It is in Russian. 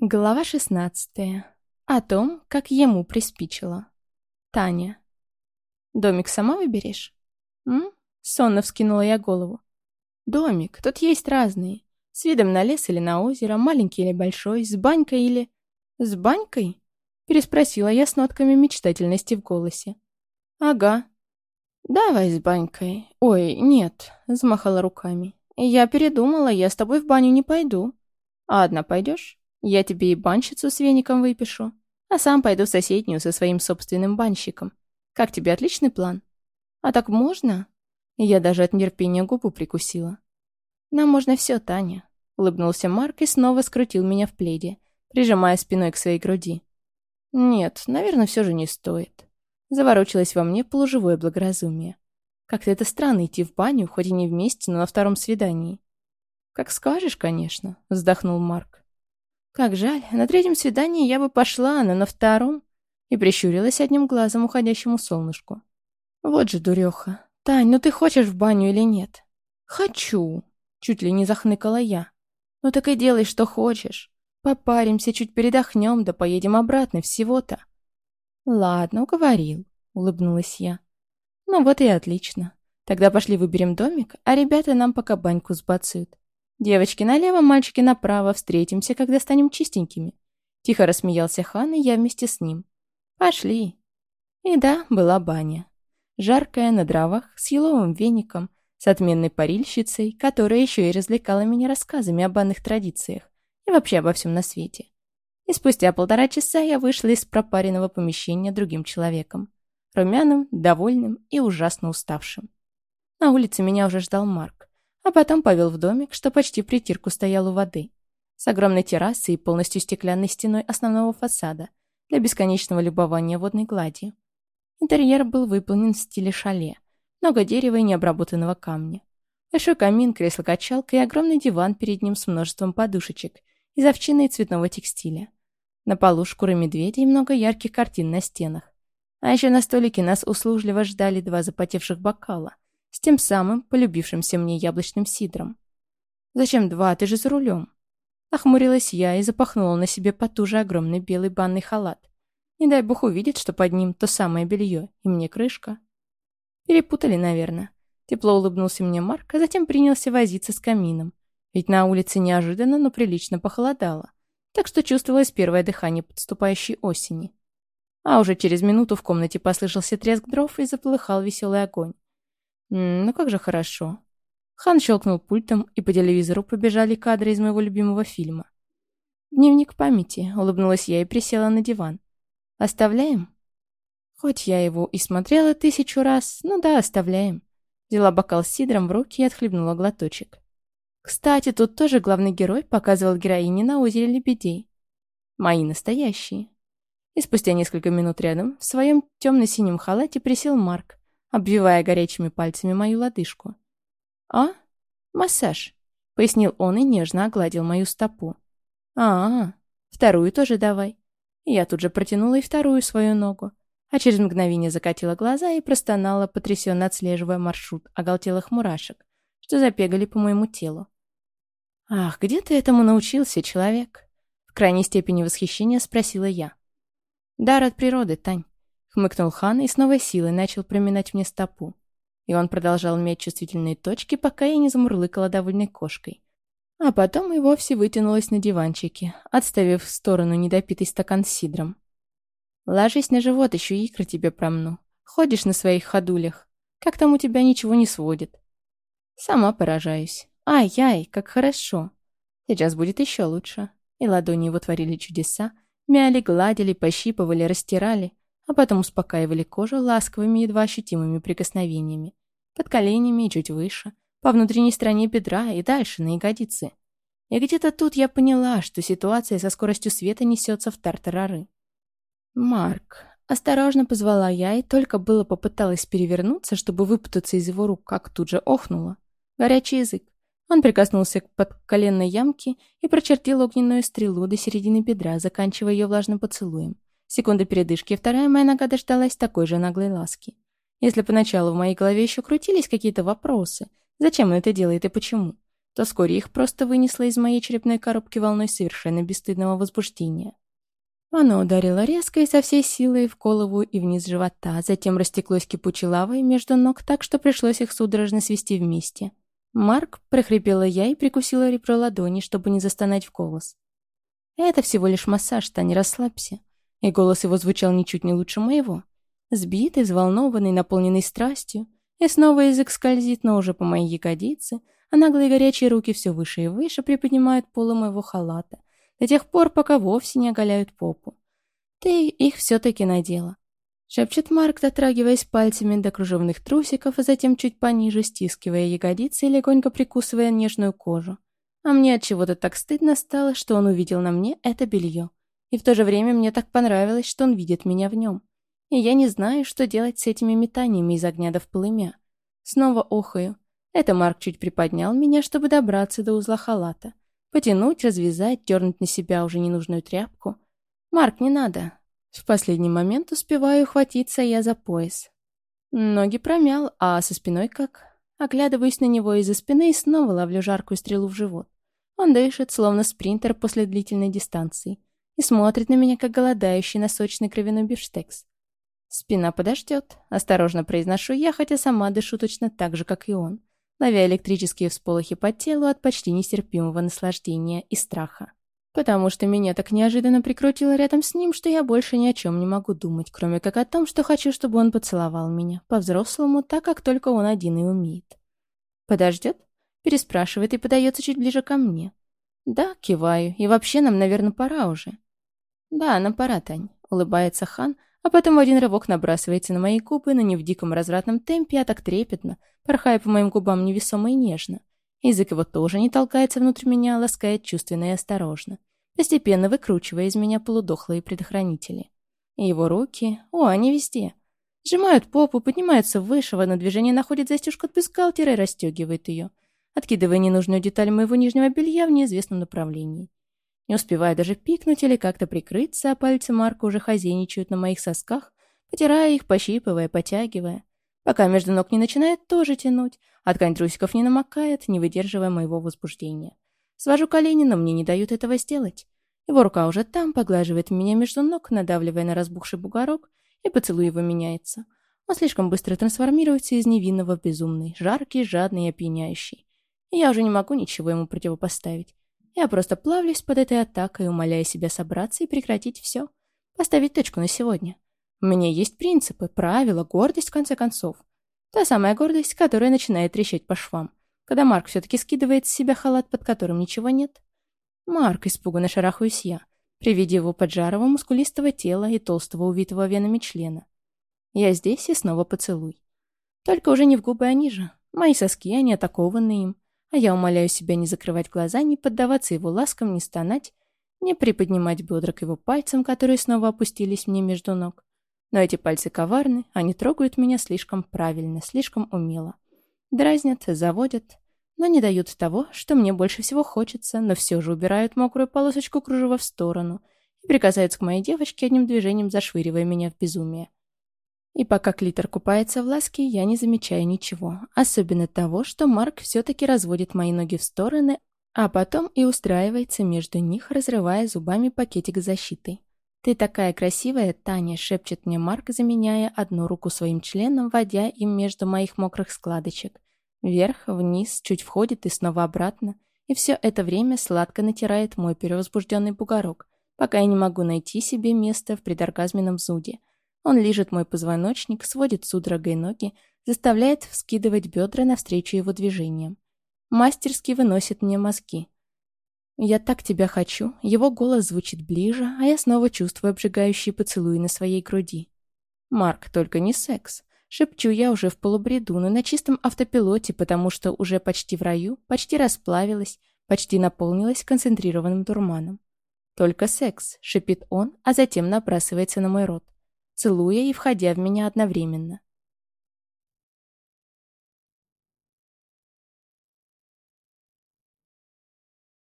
Глава шестнадцатая. О том, как ему приспичило. Таня. «Домик сама выберешь?» «М?» — сонно вскинула я голову. «Домик. Тут есть разные. С видом на лес или на озеро, маленький или большой, с банькой или...» «С банькой?» — переспросила я с нотками мечтательности в голосе. «Ага». «Давай с банькой. Ой, нет», — замахала руками. «Я передумала, я с тобой в баню не пойду». «А одна пойдешь?» Я тебе и банщицу с веником выпишу, а сам пойду в соседнюю со своим собственным банщиком. Как тебе отличный план? А так можно? Я даже от нетерпения губу прикусила. Нам можно все, Таня. Улыбнулся Марк и снова скрутил меня в пледе, прижимая спиной к своей груди. Нет, наверное, все же не стоит. Заворочилось во мне полуживое благоразумие. Как-то это странно идти в баню, хоть и не вместе, но на втором свидании. «Как скажешь, конечно», — вздохнул Марк. Как жаль, на третьем свидании я бы пошла, но на втором... И прищурилась одним глазом уходящему солнышку. Вот же дуреха. Тань, ну ты хочешь в баню или нет? Хочу. Чуть ли не захныкала я. Ну так и делай, что хочешь. Попаримся, чуть передохнем, да поедем обратно всего-то. Ладно, уговорил, улыбнулась я. Ну вот и отлично. Тогда пошли выберем домик, а ребята нам пока баньку сбацают. «Девочки налево, мальчики направо. Встретимся, когда станем чистенькими». Тихо рассмеялся хан, и я вместе с ним. «Пошли». И да, была баня. Жаркая, на дровах, с еловым веником, с отменной парильщицей, которая еще и развлекала меня рассказами о банных традициях и вообще обо всем на свете. И спустя полтора часа я вышла из пропаренного помещения другим человеком. Румяным, довольным и ужасно уставшим. На улице меня уже ждал Марк а потом повел в домик, что почти притирку стоял у воды, с огромной террасой и полностью стеклянной стеной основного фасада для бесконечного любования водной гладью. Интерьер был выполнен в стиле шале, много дерева и необработанного камня. Большой камин, кресло-качалка и огромный диван перед ним с множеством подушечек из овчины и цветного текстиля. На полу шкуры медведя и много ярких картин на стенах. А еще на столике нас услужливо ждали два запотевших бокала — с тем самым полюбившимся мне яблочным сидром. «Зачем два? Ты же за рулем!» Охмурилась я и запахнула на себе потуже огромный белый банный халат. Не дай бог увидеть, что под ним то самое белье, и мне крышка. Перепутали, наверное. Тепло улыбнулся мне Марк, а затем принялся возиться с камином. Ведь на улице неожиданно, но прилично похолодало. Так что чувствовалось первое дыхание подступающей осени. А уже через минуту в комнате послышался треск дров и заплыхал веселый огонь. Ну как же хорошо. Хан щелкнул пультом, и по телевизору побежали кадры из моего любимого фильма. «Дневник памяти», — улыбнулась я и присела на диван. «Оставляем?» Хоть я его и смотрела тысячу раз, ну да, оставляем. Взяла бокал с сидром в руки и отхлебнула глоточек. Кстати, тут тоже главный герой показывал героине на озере Лебедей. Мои настоящие. И спустя несколько минут рядом в своем темно-синем халате присел Марк, обвивая горячими пальцами мою лодыжку. «А? Массаж», — пояснил он и нежно огладил мою стопу. «А, -а вторую тоже давай». Я тут же протянула и вторую свою ногу, а через мгновение закатила глаза и простонала, потрясенно отслеживая маршрут оголтелых мурашек, что запегали по моему телу. «Ах, где ты этому научился, человек?» В крайней степени восхищения спросила я. «Дар от природы, Тань. Хмыкнул хан и с новой силой начал проминать мне стопу. И он продолжал иметь чувствительные точки, пока я не замурлыкала довольной кошкой. А потом и вовсе вытянулась на диванчике, отставив в сторону недопитый стакан с сидром. «Ложись на живот, еще икры тебе промну. Ходишь на своих ходулях. Как там у тебя ничего не сводит?» Сама поражаюсь. Ай-яй, как хорошо. Сейчас будет еще лучше. И ладони его творили чудеса, мяли, гладили, пощипывали, растирали, а потом успокаивали кожу ласковыми, едва ощутимыми прикосновениями. Под коленями и чуть выше, по внутренней стороне бедра и дальше на ягодицы. И где-то тут я поняла, что ситуация со скоростью света несется в тартарары. «Марк», осторожно позвала я и только было попыталась перевернуться, чтобы выпутаться из его рук, как тут же охнула. Горячий язык. Он прикоснулся к подколенной ямке и прочертил огненную стрелу до середины бедра, заканчивая ее влажным поцелуем. Секунда передышки, вторая моя нога дождалась такой же наглой ласки. Если поначалу в моей голове еще крутились какие-то вопросы, зачем он это делает и почему, то вскоре их просто вынесло из моей черепной коробки волной совершенно бесстыдного возбуждения. Оно ударило резко и со всей силой в голову и вниз живота, затем растеклось кипучей лавой между ног так, что пришлось их судорожно свести вместе. «Марк», — прохрипела я и прикусила ребро ладони, чтобы не застонать в голос. «Это всего лишь массаж, Таня, расслабься». И голос его звучал ничуть не лучше моего. Сбитый, взволнованный, наполненный страстью. И снова язык скользит, но уже по моей ягодице, а наглые горячие руки все выше и выше приподнимают полы моего халата, до тех пор, пока вовсе не оголяют попу. «Ты их все-таки надела», — шепчет Марк, дотрагиваясь пальцами до кружевных трусиков, а затем чуть пониже стискивая ягодицы и легонько прикусывая нежную кожу. А мне от чего-то так стыдно стало, что он увидел на мне это белье. И в то же время мне так понравилось, что он видит меня в нем. И я не знаю, что делать с этими метаниями из огня до в полымя. Снова охаю. Это Марк чуть приподнял меня, чтобы добраться до узла халата. Потянуть, развязать, дернуть на себя уже ненужную тряпку. «Марк, не надо!» В последний момент успеваю ухватиться я за пояс. Ноги промял, а со спиной как? Оглядываюсь на него из-за спины и снова ловлю жаркую стрелу в живот. Он дышит, словно спринтер после длительной дистанции, и смотрит на меня, как голодающий на сочный кровяной бифштекс. «Спина подождет», — осторожно произношу я, хотя сама дышу точно так же, как и он ловя электрические всполохи по телу от почти нестерпимого наслаждения и страха. Потому что меня так неожиданно прикрутило рядом с ним, что я больше ни о чем не могу думать, кроме как о том, что хочу, чтобы он поцеловал меня, по-взрослому, так как только он один и умеет. «Подождет?» — переспрашивает и подается чуть ближе ко мне. «Да», — киваю, — «и вообще нам, наверное, пора уже». «Да, нам пора, Тань», — улыбается Хан, а потом в один рывок набрасывается на мои губы, но не в диком развратном темпе, а так трепетно, порхая по моим губам невесомо и нежно. Язык его тоже не толкается внутрь меня, ласкает чувственно и осторожно, постепенно выкручивая из меня полудохлые предохранители. И его руки, о, они везде. Сжимают попу, поднимаются выше, в одно движение находит застежку от бюстгальтера и расстегивает ее, откидывая ненужную деталь моего нижнего белья в неизвестном направлении. Не успевая даже пикнуть или как-то прикрыться, а пальцы Марка уже хозяйничают на моих сосках, потирая их, пощипывая, потягивая. Пока между ног не начинает тоже тянуть, а ткань трусиков не намокает, не выдерживая моего возбуждения. Свожу колени, но мне не дают этого сделать. Его рука уже там, поглаживает меня между ног, надавливая на разбухший бугорок, и поцелуй его меняется. Он слишком быстро трансформируется из невинного в безумный, жаркий, жадный и опьяняющий. И я уже не могу ничего ему противопоставить. Я просто плавлюсь под этой атакой, умоляя себя собраться и прекратить все. Поставить точку на сегодня. У меня есть принципы, правила, гордость, в конце концов. Та самая гордость, которая начинает трещать по швам, когда Марк все-таки скидывает с себя халат, под которым ничего нет. Марк, испуганно шарахаюсь я, при виде его поджарого, мускулистого тела и толстого, увитого венами члена. Я здесь и снова поцелуй. Только уже не в губы, а ниже. Мои соски, они атакованы им. А я умоляю себя не закрывать глаза, не поддаваться его ласкам, не стонать, не приподнимать бедра к его пальцам, которые снова опустились мне между ног. Но эти пальцы коварны, они трогают меня слишком правильно, слишком умело. Дразнят, заводят, но не дают того, что мне больше всего хочется, но все же убирают мокрую полосочку кружева в сторону и прикасаются к моей девочке одним движением, зашвыривая меня в безумие. И пока клитор купается в ласке, я не замечаю ничего. Особенно того, что Марк все-таки разводит мои ноги в стороны, а потом и устраивается между них, разрывая зубами пакетик защиты. «Ты такая красивая, Таня», — шепчет мне Марк, заменяя одну руку своим членом, вводя им между моих мокрых складочек. Вверх, вниз, чуть входит и снова обратно. И все это время сладко натирает мой перевозбужденный бугорок, пока я не могу найти себе место в предоргазменном зуде — он лижет мой позвоночник, сводит судорогой ноги, заставляет вскидывать бедра навстречу его движениям. Мастерски выносит мне мозги. «Я так тебя хочу», его голос звучит ближе, а я снова чувствую обжигающие поцелуи на своей груди. «Марк, только не секс», Шепчу я уже в полубреду, но на чистом автопилоте, потому что уже почти в раю, почти расплавилась, почти наполнилась концентрированным дурманом. «Только секс», — шипит он, а затем набрасывается на мой рот целуя и входя в меня одновременно.